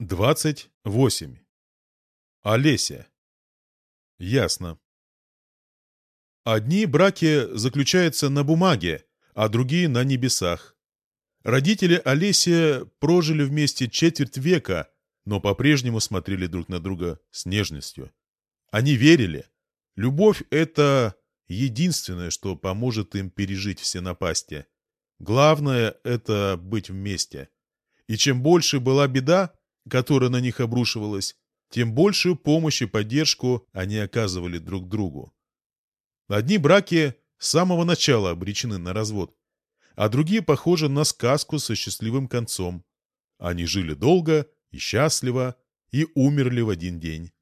28. Олеся. Ясно. Одни браки заключаются на бумаге, а другие на небесах. Родители Олеси прожили вместе четверть века, но по-прежнему смотрели друг на друга с нежностью. Они верили. Любовь — это единственное, что поможет им пережить все напасти. Главное — это быть вместе. И чем больше была беда, которая на них обрушивалась, тем большую помощь и поддержку они оказывали друг другу. Одни браки с самого начала обречены на развод, а другие похожи на сказку со счастливым концом. Они жили долго и счастливо и умерли в один день.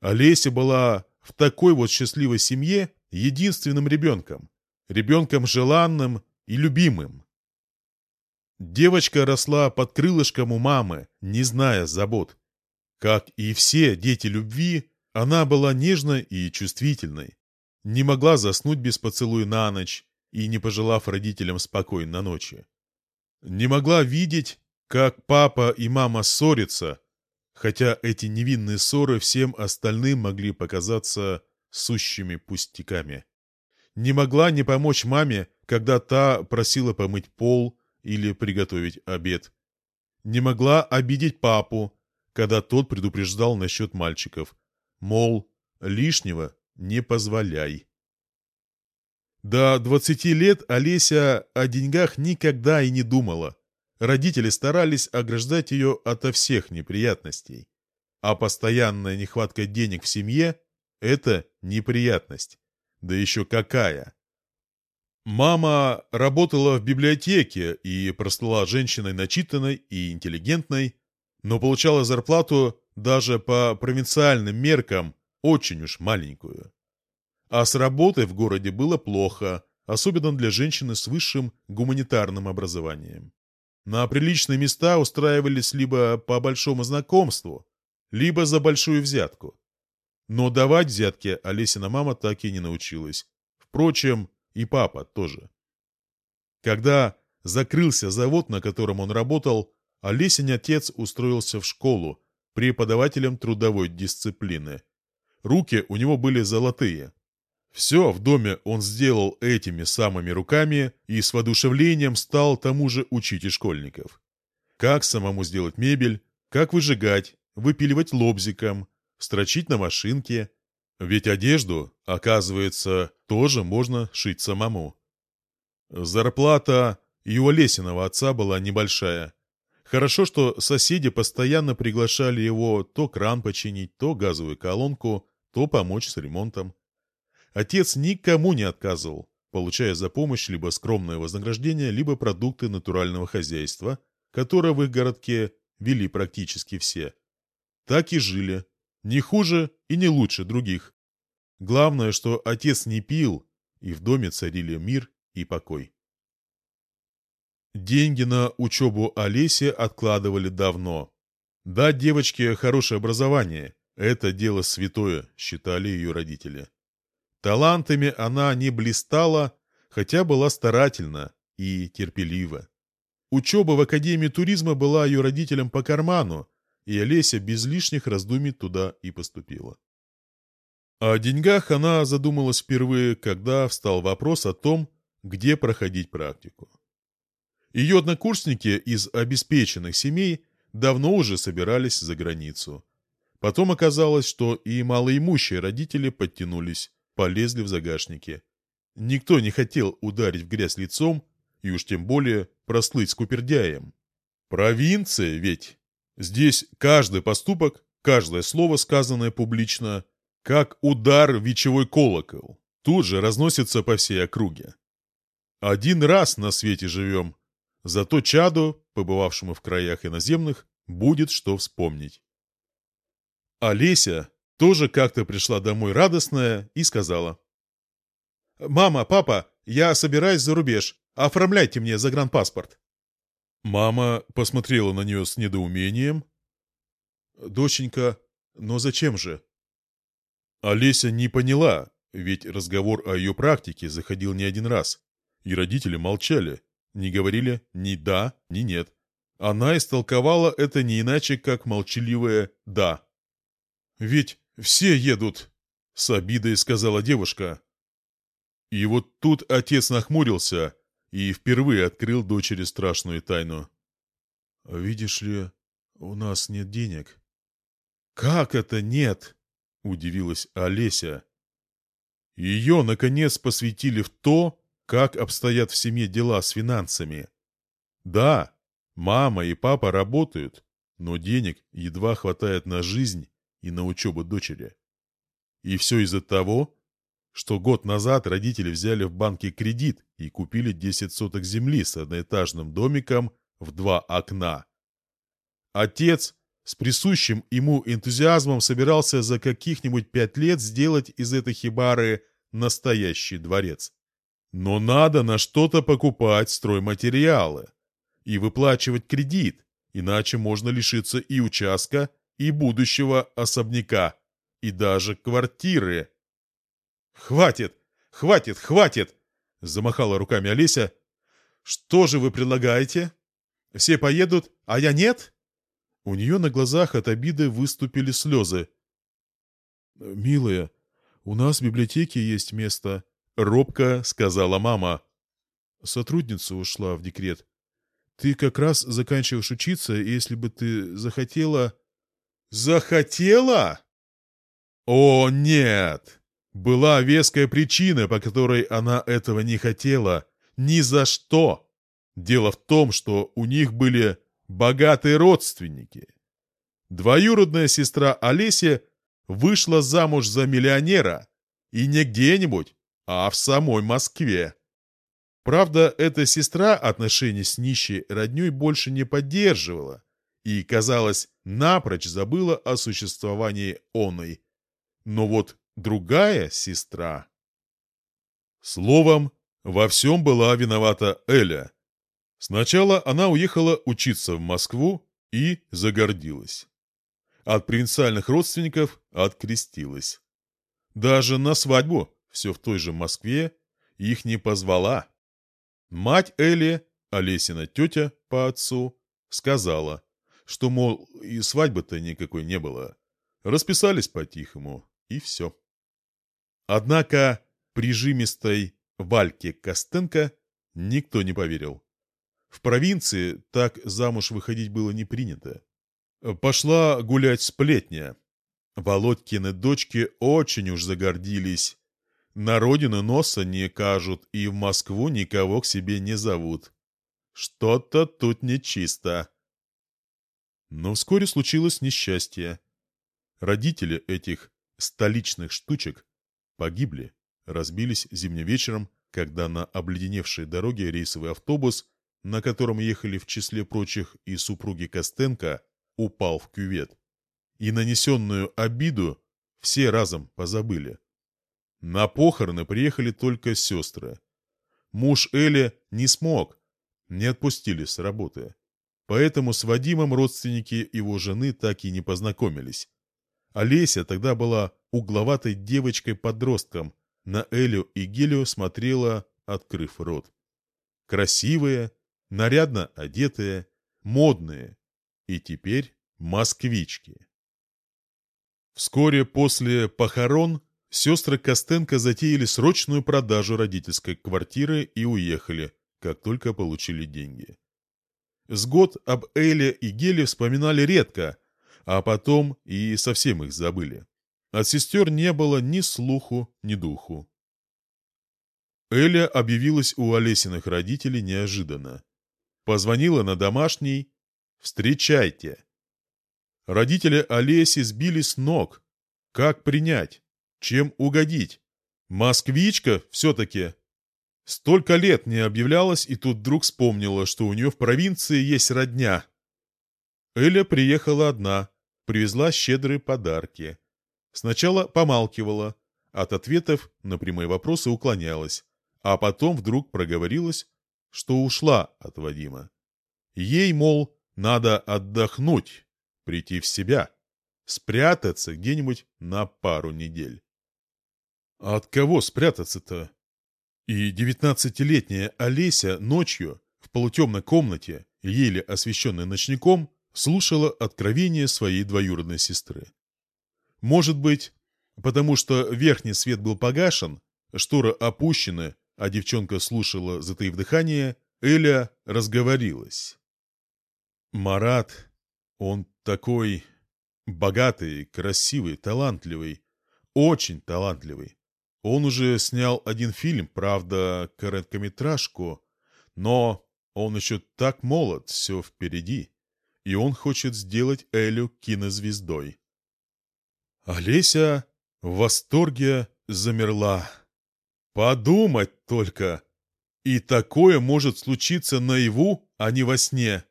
Олеся была в такой вот счастливой семье единственным ребенком, ребенком желанным и любимым. Девочка росла под крылышком у мамы, не зная забот. Как и все дети любви, она была нежной и чувствительной. Не могла заснуть без поцелуя на ночь и не пожелав родителям спокойной ночи. Не могла видеть, как папа и мама ссорятся, хотя эти невинные ссоры всем остальным могли показаться сущими пустяками. Не могла не помочь маме, когда та просила помыть пол или приготовить обед. Не могла обидеть папу, когда тот предупреждал насчет мальчиков. Мол, лишнего не позволяй. До двадцати лет Олеся о деньгах никогда и не думала. Родители старались ограждать ее ото всех неприятностей. А постоянная нехватка денег в семье – это неприятность. Да еще какая! Мама работала в библиотеке и прослала женщиной начитанной и интеллигентной, но получала зарплату даже по провинциальным меркам очень уж маленькую. А с работой в городе было плохо, особенно для женщины с высшим гуманитарным образованием. На приличные места устраивались либо по большому знакомству, либо за большую взятку. Но давать взятки Олесина мама так и не научилась. Впрочем, и папа тоже. Когда закрылся завод, на котором он работал, Олесень отец устроился в школу преподавателем трудовой дисциплины. Руки у него были золотые. Все в доме он сделал этими самыми руками и с воодушевлением стал тому же учить и школьников. Как самому сделать мебель, как выжигать, выпиливать лобзиком, строчить на машинке, ведь одежду, оказывается, тоже можно шить самому. Зарплата и у Олесиного отца была небольшая. Хорошо, что соседи постоянно приглашали его то кран починить, то газовую колонку, то помочь с ремонтом. Отец никому не отказывал, получая за помощь либо скромное вознаграждение, либо продукты натурального хозяйства, которое в их городке вели практически все. Так и жили, не хуже и не лучше других. Главное, что отец не пил, и в доме царили мир и покой. Деньги на учебу Олесе откладывали давно. Дать девочке хорошее образование – это дело святое, считали ее родители. Талантами она не блистала, хотя была старательна и терпелива. Учеба в Академии туризма была ее родителям по карману, и Олеся без лишних раздумий туда и поступила. О деньгах она задумалась впервые, когда встал вопрос о том, где проходить практику. Ее однокурсники из обеспеченных семей давно уже собирались за границу. Потом оказалось, что и малоимущие родители подтянулись, полезли в загашники. Никто не хотел ударить в грязь лицом и уж тем более прослыть скупердяем. Провинция ведь Здесь каждый поступок, каждое слово, сказанное публично, как удар вечевой колокол, тут же разносится по всей округе. Один раз на свете живем, зато чаду, побывавшему в краях иноземных, будет что вспомнить. Олеся тоже как-то пришла домой радостная и сказала. «Мама, папа, я собираюсь за рубеж. Оформляйте мне загранпаспорт». Мама посмотрела на нее с недоумением. «Доченька, но зачем же?» Олеся не поняла, ведь разговор о ее практике заходил не один раз, и родители молчали, не говорили ни «да», ни «нет». она истолковала это не иначе, как молчаливое «да». «Ведь все едут», — с обидой сказала девушка. И вот тут отец нахмурился и впервые открыл дочери страшную тайну. «Видишь ли, у нас нет денег». «Как это нет?» — удивилась Олеся. Ее, наконец, посвятили в то, как обстоят в семье дела с финансами. Да, мама и папа работают, но денег едва хватает на жизнь и на учебу дочери. И все из-за того, что год назад родители взяли в банке кредит и купили 10 соток земли с одноэтажным домиком в два окна. Отец с присущим ему энтузиазмом собирался за каких-нибудь пять лет сделать из этой хибары настоящий дворец. Но надо на что-то покупать стройматериалы и выплачивать кредит, иначе можно лишиться и участка, и будущего особняка, и даже квартиры. «Хватит! Хватит! Хватит!» — замахала руками Олеся. «Что же вы предлагаете? Все поедут, а я нет?» У нее на глазах от обиды выступили слезы. «Милая, у нас в библиотеке есть место», — робко сказала мама. Сотрудница ушла в декрет. «Ты как раз заканчиваешь учиться, и если бы ты захотела...» «Захотела?» «О, нет!» Была веская причина, по которой она этого не хотела. Ни за что! Дело в том, что у них были богатые родственники. Двоюродная сестра Олеся вышла замуж за миллионера, и не где-нибудь, а в самой Москве. Правда, эта сестра отношения с нищей родней больше не поддерживала и, казалось, напрочь забыла о существовании оной. Но вот другая сестра... Словом, во всем была виновата Эля, Сначала она уехала учиться в Москву и загордилась. От провинциальных родственников открестилась. Даже на свадьбу, все в той же Москве, их не позвала. Мать Эли, Олесина тетя по отцу, сказала, что, мол, и свадьбы-то никакой не было. Расписались по-тихому, и все. Однако прижимистой Вальке Костенко никто не поверил. В провинции так замуж выходить было не принято. Пошла гулять сплетня. Володькины дочки очень уж загордились. На родину носа не кажут и в Москву никого к себе не зовут. Что-то тут нечисто. Но вскоре случилось несчастье. Родители этих столичных штучек погибли, разбились зимним вечером, когда на обледеневшей дороге рейсовый автобус на котором ехали в числе прочих и супруги Костенко, упал в кювет. И нанесенную обиду все разом позабыли. На похороны приехали только сестры. Муж Эли не смог, не отпустили с работы. Поэтому с Вадимом родственники его жены так и не познакомились. Олеся тогда была угловатой девочкой-подростком, на Элю и Гелию смотрела, открыв рот. Красивая, нарядно одетые, модные и теперь москвички. Вскоре после похорон сестры Костенко затеяли срочную продажу родительской квартиры и уехали, как только получили деньги. С год об Эле и Геле вспоминали редко, а потом и совсем их забыли. От сестер не было ни слуху, ни духу. Эля объявилась у Олесиных родителей неожиданно. Позвонила на домашний «Встречайте». Родители Олеси сбили с ног. Как принять? Чем угодить? Москвичка все-таки. Столько лет не объявлялась, и тут вдруг вспомнила, что у нее в провинции есть родня. Эля приехала одна, привезла щедрые подарки. Сначала помалкивала, от ответов на прямые вопросы уклонялась, а потом вдруг проговорилась, что ушла от Вадима. Ей, мол, надо отдохнуть, прийти в себя, спрятаться где-нибудь на пару недель. А от кого спрятаться-то? И девятнадцатилетняя Олеся ночью в полутемной комнате еле освещенная ночником, слушала откровение своей двоюродной сестры. Может быть, потому что верхний свет был погашен, шторы опущены, а девчонка слушала, затаив дыхание, Эля разговорилась. Марат, он такой богатый, красивый, талантливый, очень талантливый. Он уже снял один фильм, правда, короткометражку, но он еще так молод, все впереди, и он хочет сделать Элю кинозвездой. Олеся в восторге замерла. Подумать только! И такое может случиться наяву, а не во сне.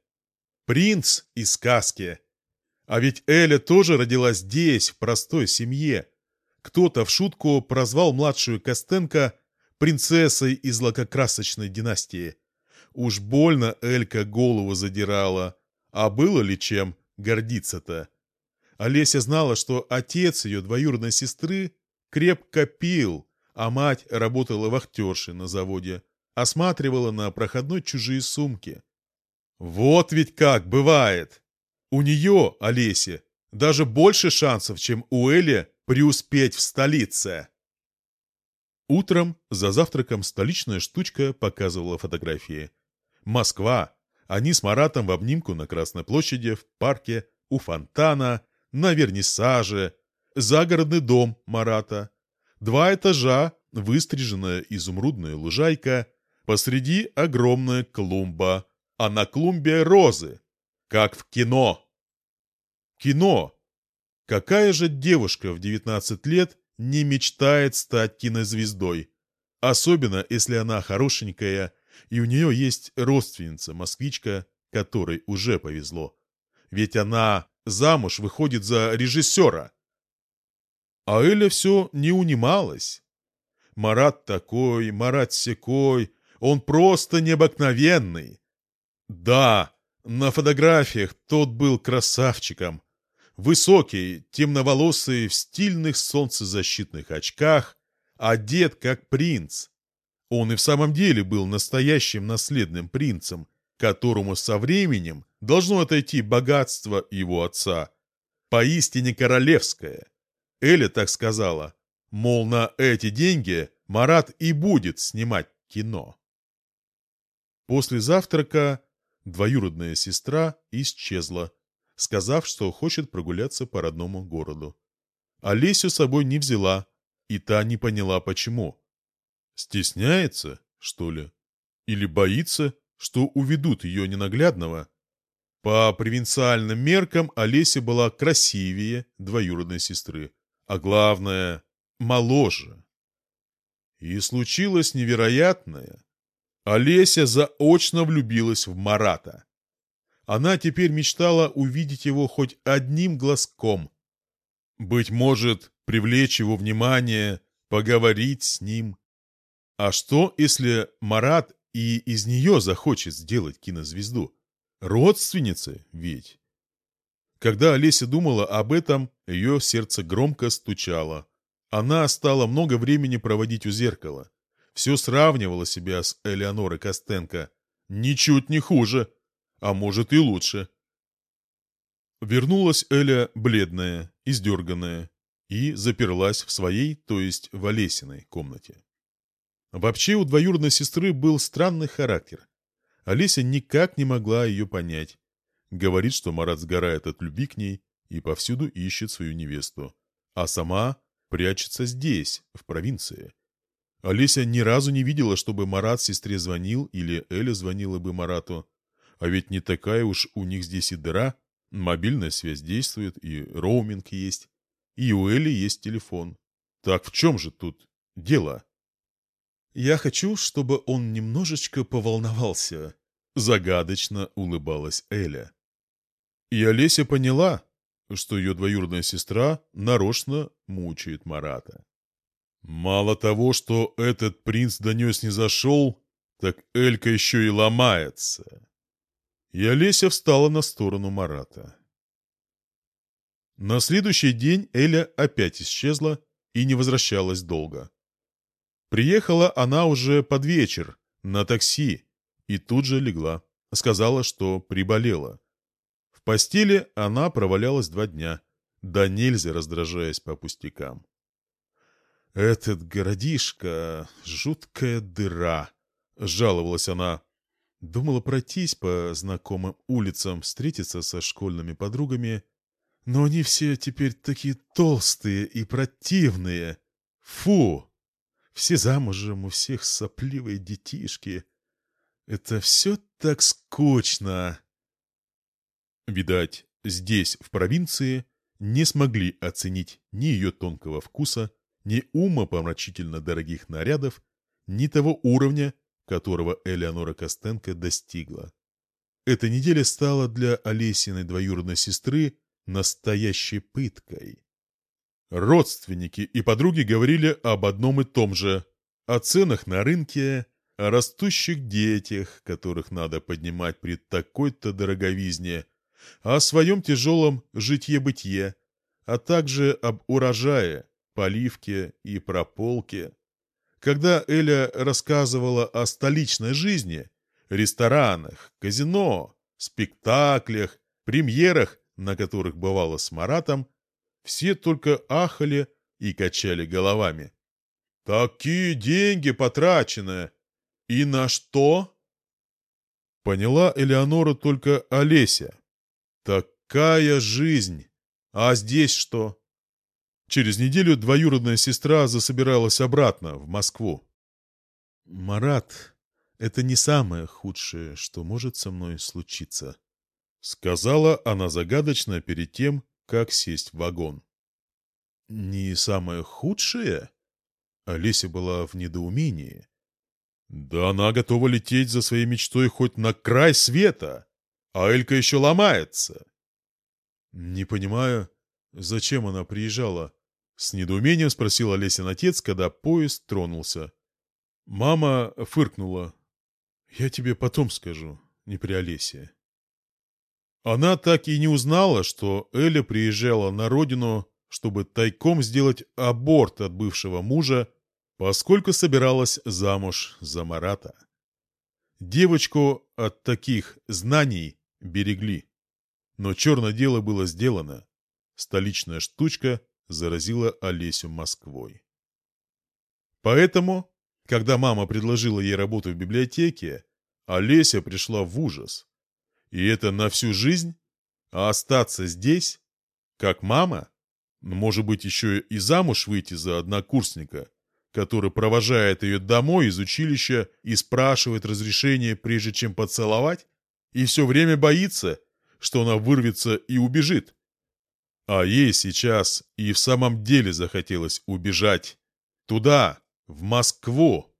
Принц из сказки. А ведь Эля тоже родилась здесь, в простой семье. Кто-то в шутку прозвал младшую Костенко принцессой из лакокрасочной династии. Уж больно Элька голову задирала. А было ли чем гордиться-то? Олеся знала, что отец ее двоюродной сестры крепко пил, а мать работала вахтершей на заводе, осматривала на проходной чужие сумки. Вот ведь как бывает! У нее, Олеся, даже больше шансов, чем у Эли преуспеть в столице. Утром за завтраком столичная штучка показывала фотографии. Москва. Они с Маратом в обнимку на Красной площади, в парке, у фонтана, на вернисаже, загородный дом Марата, два этажа, выстриженная изумрудная лужайка, посреди огромная клумба, а на клумбе розы, как в кино. Кино. Какая же девушка в 19 лет не мечтает стать кинозвездой? Особенно, если она хорошенькая, и у нее есть родственница-москвичка, которой уже повезло. Ведь она замуж выходит за режиссера. А Эля все не унималась. Марат такой, Марат секой, он просто необыкновенный. Да, на фотографиях тот был красавчиком. Высокий, темноволосый, в стильных солнцезащитных очках, одет как принц. Он и в самом деле был настоящим наследным принцем, которому со временем должно отойти богатство его отца. Поистине королевское. Эля так сказала, мол, на эти деньги Марат и будет снимать кино. После завтрака двоюродная сестра исчезла, сказав, что хочет прогуляться по родному городу. Олесю с собой не взяла, и та не поняла, почему. Стесняется, что ли? Или боится, что уведут ее ненаглядного? По провинциальным меркам Олеся была красивее двоюродной сестры, а главное – моложе. И случилось невероятное. Олеся заочно влюбилась в Марата. Она теперь мечтала увидеть его хоть одним глазком. Быть может, привлечь его внимание, поговорить с ним. А что, если Марат и из нее захочет сделать кинозвезду? Родственницы ведь. Когда Олеся думала об этом, ее сердце громко стучало. Она стала много времени проводить у зеркала. Все сравнивала себя с Элеонорой Костенко. Ничуть не хуже, а может и лучше. Вернулась Эля бледная, издерганная, и заперлась в своей, то есть в Олесиной комнате. Вообще у двоюродной сестры был странный характер. Олеся никак не могла ее понять. Говорит, что Марат сгорает от любви к ней и повсюду ищет свою невесту. А сама прячется здесь, в провинции. Олеся ни разу не видела, чтобы Марат сестре звонил или Эля звонила бы Марату. А ведь не такая уж у них здесь и дыра. Мобильная связь действует, и роуминг есть. И у Эли есть телефон. Так в чем же тут дело? «Я хочу, чтобы он немножечко поволновался», — загадочно улыбалась Эля. И Олеся поняла, что ее двоюродная сестра нарочно мучает Марата. Мало того, что этот принц донес не зашел, так Элька еще и ломается. И Олеся встала на сторону Марата. На следующий день Эля опять исчезла и не возвращалась долго. Приехала она уже под вечер, на такси, и тут же легла Сказала, что приболела. В постели она провалялась два дня, да нельзя раздражаясь по пустякам. «Этот городишко — жуткая дыра», — жаловалась она. Думала пройтись по знакомым улицам, встретиться со школьными подругами, но они все теперь такие толстые и противные. Фу! Все замужем, у всех сопливые детишки. Это все так скучно. Видать, здесь, в провинции, не смогли оценить ни ее тонкого вкуса, ни ума помрачительно дорогих нарядов, ни того уровня, которого Элеонора Костенко достигла. Эта неделя стала для Олесиной двоюродной сестры настоящей пыткой. Родственники и подруги говорили об одном и том же – о ценах на рынке, о растущих детях, которых надо поднимать при такой-то дороговизне, о своем тяжелом житье-бытие, а также об урожае, поливке и прополке. Когда Эля рассказывала о столичной жизни, ресторанах, казино, спектаклях, премьерах, на которых бывало с Маратом, все только ахали и качали головами. «Такие деньги потрачены! И на что?» Поняла Элеонора только Олеся. «Такая жизнь! А здесь что?» Через неделю двоюродная сестра засобиралась обратно, в Москву. «Марат, это не самое худшее, что может со мной случиться», — сказала она загадочно перед тем, как сесть в вагон. «Не самое худшее?» Олеся была в недоумении. «Да она готова лететь за своей мечтой хоть на край света, а Элька еще ломается». «Не понимаю, зачем она приезжала?» С недоумением спросил Олесин отец, когда поезд тронулся. Мама фыркнула. «Я тебе потом скажу, не при Олесе». Она так и не узнала, что Эля приезжала на родину, чтобы тайком сделать аборт от бывшего мужа, поскольку собиралась замуж за Марата. Девочку от таких знаний берегли. Но черное дело было сделано. Столичная штучка заразила Олесю Москвой. Поэтому, когда мама предложила ей работу в библиотеке, Олеся пришла в ужас. И это на всю жизнь? А остаться здесь? Как мама? Может быть, еще и замуж выйти за однокурсника, который провожает ее домой из училища и спрашивает разрешение, прежде чем поцеловать? И все время боится, что она вырвется и убежит. А ей сейчас и в самом деле захотелось убежать. Туда, в Москву.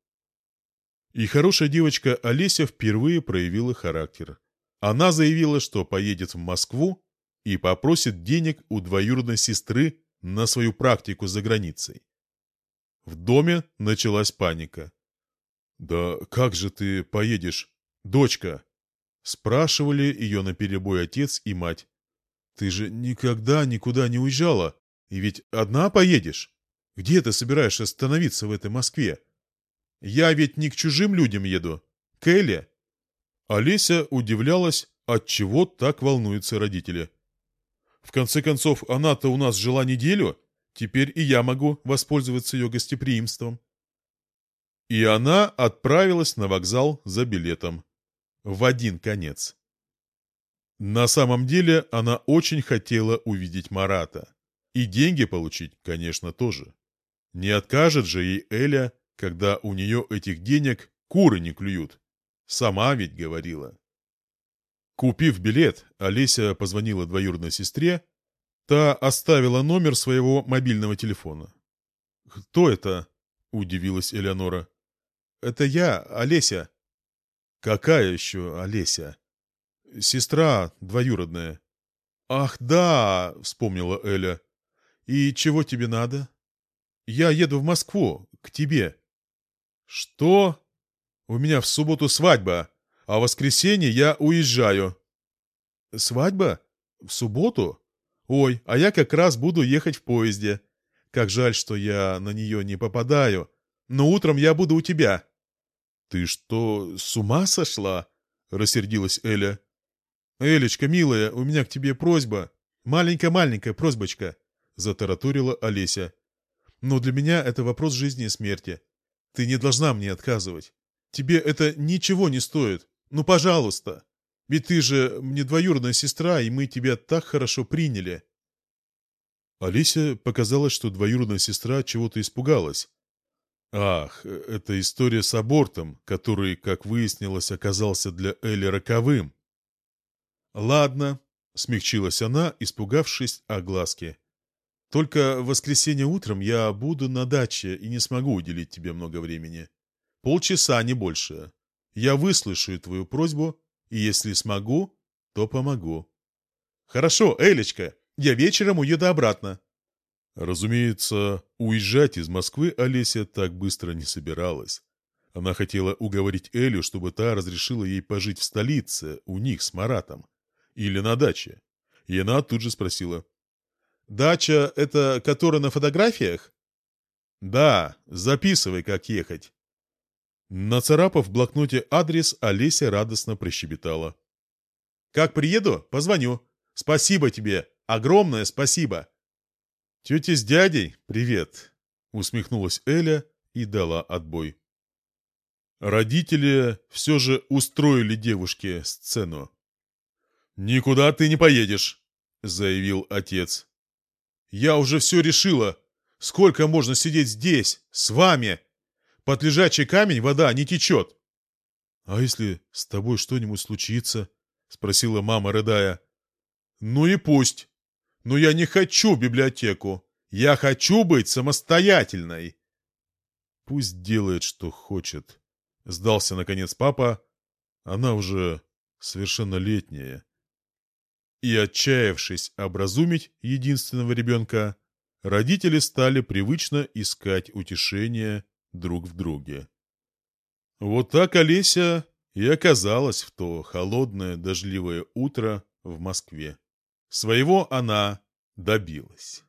И хорошая девочка Олеся впервые проявила характер. Она заявила, что поедет в Москву и попросит денег у двоюродной сестры на свою практику за границей. В доме началась паника. «Да как же ты поедешь, дочка?» Спрашивали ее наперебой отец и мать. Ты же никогда никуда не уезжала. И ведь одна поедешь. Где ты собираешься остановиться в этой Москве? Я ведь не к чужим людям еду. К Элле. Олеся удивлялась, от чего так волнуются родители. В конце концов, она-то у нас жила неделю, теперь и я могу воспользоваться ее гостеприимством. И она отправилась на вокзал за билетом. В один конец. На самом деле она очень хотела увидеть Марата. И деньги получить, конечно, тоже. Не откажет же ей Эля, когда у нее этих денег куры не клюют. Сама ведь говорила. Купив билет, Олеся позвонила двоюродной сестре. Та оставила номер своего мобильного телефона. «Кто это?» – удивилась Элеонора. «Это я, Олеся». «Какая еще Олеся?» Сестра двоюродная. «Ах, да!» — вспомнила Эля. «И чего тебе надо?» «Я еду в Москву, к тебе». «Что?» «У меня в субботу свадьба, а в воскресенье я уезжаю». «Свадьба? В субботу? Ой, а я как раз буду ехать в поезде. Как жаль, что я на нее не попадаю. Но утром я буду у тебя». «Ты что, с ума сошла?» — рассердилась Эля. «Элечка, милая, у меня к тебе просьба. Маленькая-маленькая просьбочка», — затараторила Олеся. «Но для меня это вопрос жизни и смерти. Ты не должна мне отказывать. Тебе это ничего не стоит. Ну, пожалуйста. Ведь ты же мне двоюродная сестра, и мы тебя так хорошо приняли». Олеся показалось, что двоюродная сестра чего-то испугалась. Ах, это история с абортом, который, как выяснилось, оказался для Эли роковым. «Ладно», — смягчилась она, испугавшись о глазке. «Только в воскресенье утром я буду на даче и не смогу уделить тебе много времени. Полчаса, не больше. Я выслушаю твою просьбу, и если смогу, то помогу». «Хорошо, Элечка, я вечером уеду обратно». Разумеется, уезжать из Москвы Олеся так быстро не собиралась. Она хотела уговорить Элю, чтобы та разрешила ей пожить в столице, у них с Маратом. Или на даче. И она тут же спросила. «Дача — это которая на фотографиях?» «Да, записывай, как ехать». Нацарапав в блокноте адрес, Олеся радостно прощебетала. «Как приеду, позвоню. Спасибо тебе, огромное спасибо». «Тете с дядей, привет!» — усмехнулась Эля и дала отбой. Родители все же устроили девушке сцену. «Никуда ты не поедешь», — заявил отец. «Я уже все решила. Сколько можно сидеть здесь, с вами? Под лежачий камень вода не течет». «А если с тобой что-нибудь случится?» — спросила мама, рыдая. «Ну и пусть. Но я не хочу в библиотеку. Я хочу быть самостоятельной». «Пусть делает, что хочет», — сдался, наконец, папа. «Она уже совершеннолетняя». И, отчаявшись образумить единственного ребенка, родители стали привычно искать утешение друг в друге. Вот так Олеся и оказалась в то холодное дождливое утро в Москве. Своего она добилась.